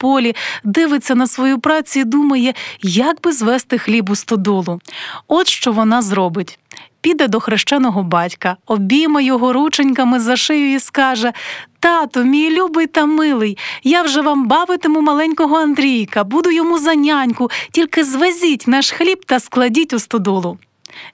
полі, дивиться на свою працю і думає, як би звести хліб у стодолу. От що вона зробить. Піде до хрещеного батька, обійме його рученьками за шию і скаже Тату, мій любий та милий, я вже вам бавитиму маленького Андрійка, буду йому за няньку, тільки звезіть наш хліб та складіть у стодолу.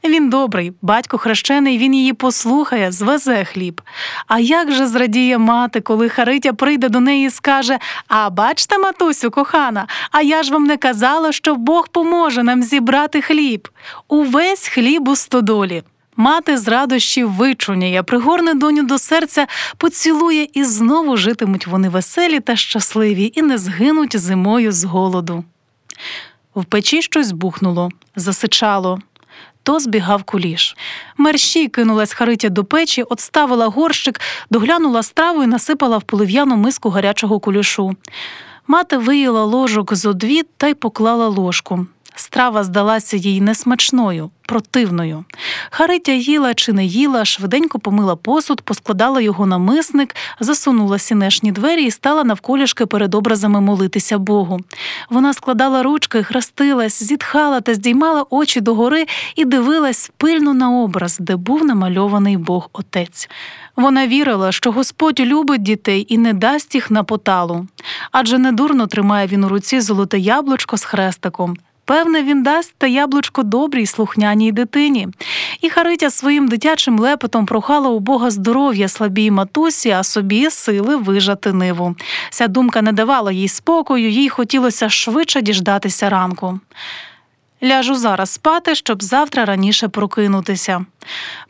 Він добрий, батько хрещений, він її послухає, звезе хліб. А як же зрадіє мати, коли Харитя прийде до неї і скаже А бачте, матусю, кохана, а я ж вам не казала, що Бог поможе нам зібрати хліб. Увесь хліб у стодолі. Мати з радощів вичуняє, пригорне доню до серця, поцілує, і знову житимуть вони веселі та щасливі і не згинуть зимою з голоду. В печі щось бухнуло, засичало. То збігав куліш. Мерщій кинулась Харитя до печі, отставила горщик, доглянула страву і насипала в полив'яну миску гарячого кулішу. Мати виїла ложок зо дві та й поклала ложку. Страва здалася їй несмачною, противною. Харитя їла чи не їла, швиденько помила посуд, поскладала його на мисник, засунула сінешні двері і стала навколішки перед образами молитися Богу. Вона складала ручки, хрестилась, зітхала та здіймала очі догори і дивилась пильно на образ, де був намальований Бог Отець. Вона вірила, що Господь любить дітей і не дасть їх на поталу, адже недурно тримає він у руці золоте яблучко з хрестиком. Певне, він дасть та яблучко добрій, слухняній дитині. І Харитя своїм дитячим лепетом прохала у Бога здоров'я слабій матусі, а собі сили вижати ниву. Ця думка не давала їй спокою, їй хотілося швидше діждатися ранку. Ляжу зараз спати, щоб завтра раніше прокинутися.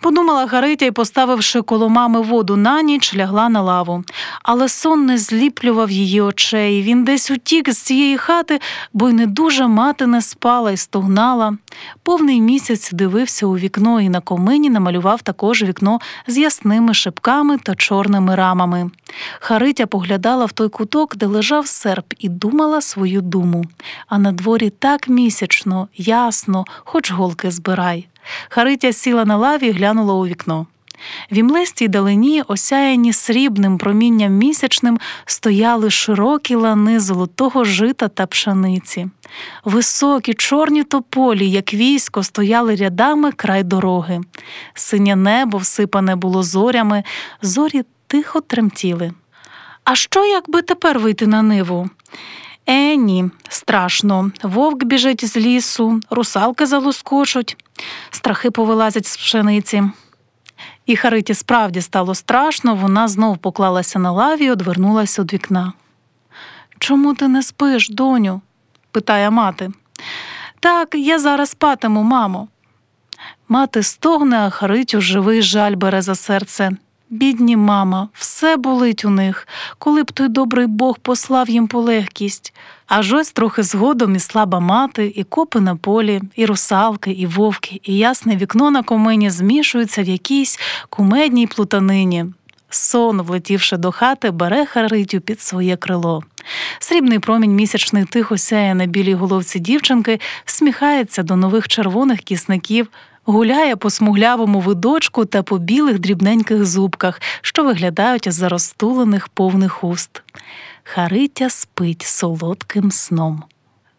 Подумала Гаритя і, поставивши коло мами воду на ніч, лягла на лаву. Але сон не зліплював її очей. Він десь утік з цієї хати, бо й не дуже мати не спала і стогнала. Повний місяць дивився у вікно і на комині намалював також вікно з ясними шипками та чорними рамами. Харитя поглядала в той куток, де лежав серп, і думала свою думу. А на дворі так місячно, ясно, хоч голки збирай. Харитя сіла на лаві і глянула у вікно. В імлистій далині, осяяні срібним промінням місячним, стояли широкі лани золотого жита та пшениці. Високі, чорні тополі, як військо, стояли рядами край дороги. Синє небо всипане було зорями, зорі тихо тремтіли. А що, якби тепер вийти на ниву? Е, ні, страшно. Вовк біжить з лісу, русалки залоскочуть, страхи повилазять з пшениці. І Хариті справді стало страшно, вона знов поклалася на лаві і одвернулася від вікна. Чому ти не спиш, доню? питає мати. Так, я зараз спатиму, мамо. Мати стогне, а Харитю живий жаль бере за серце. Бідні мама, все болить у них, коли б той добрий Бог послав їм полегкість. Аж ось трохи згодом і слаба мати, і копи на полі, і русалки, і вовки, і ясне вікно на комині змішуються в якійсь кумедній плутанині. Сон, влетівши до хати, бере Харитю під своє крило. Срібний промінь місячний тихо сяє на білій головці дівчинки, всміхається до нових червоних кісників, гуляє по смуглявому видочку та по білих дрібненьких зубках, що виглядають з розтулених повних уст. Харитя спить солодким сном.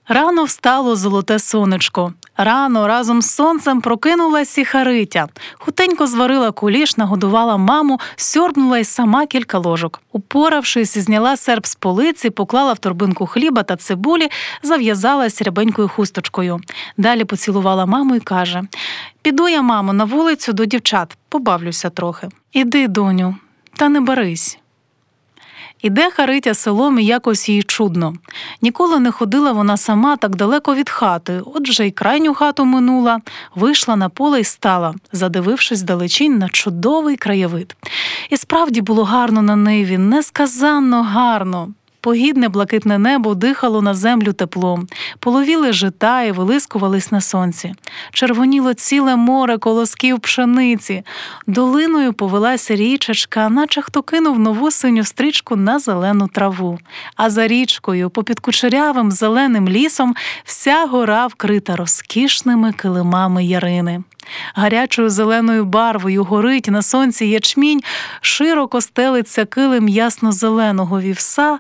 Рано встало золоте сонечко. Рано разом з сонцем прокинулась і Харитя. Хутенько зварила куліш, нагодувала маму, сьорбнула й сама кілька ложок. Упоравшись, зняла серп з полиці, поклала в торбинку хліба та цибулі, зав'язалась рябенькою хусточкою. Далі поцілувала маму і каже: Піду я, мамо, на вулицю до дівчат, побавлюся трохи. Іди, доню, та не барись. Іде Харитя селом і якось їй чудно. Ніколи не ходила вона сама так далеко від хати, отже й крайню хату минула, вийшла на поле й стала, задивившись далечінь на чудовий краєвид. І справді було гарно на ниві, несказанно гарно. Погідне блакитне небо дихало на землю теплом, половіли жита і вилискувались на сонці. Червоніло ціле море колосків пшениці, долиною повелася річечка, наче хто кинув нову синю стрічку на зелену траву. А за річкою, попід кучерявим зеленим лісом, вся гора вкрита розкішними килимами ярини. Гарячою зеленою барвою горить на сонці ячмінь, широко стелиться килим ясно-зеленого вівса,